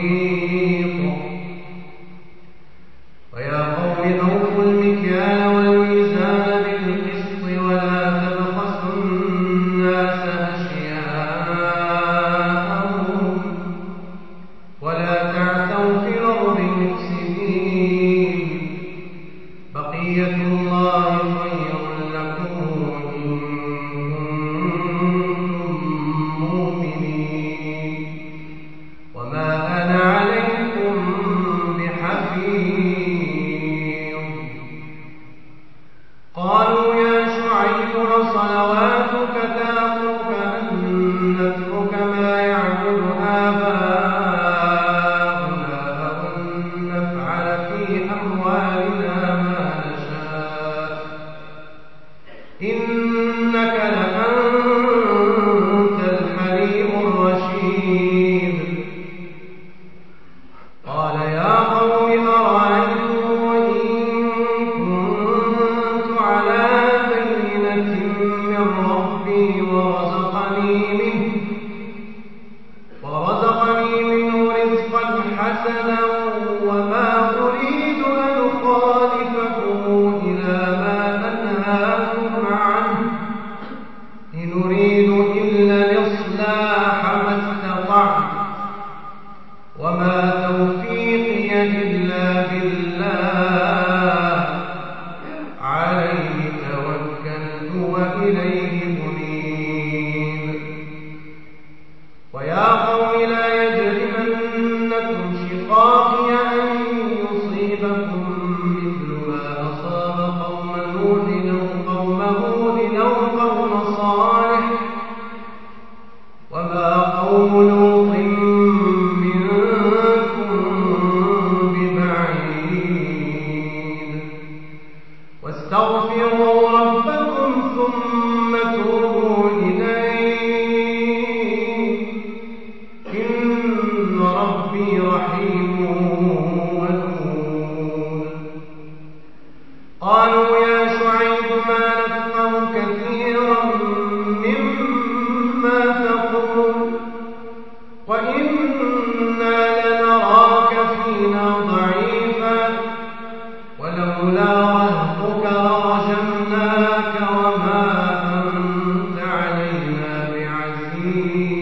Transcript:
الرحيم عليه سنة الْمُبِينَ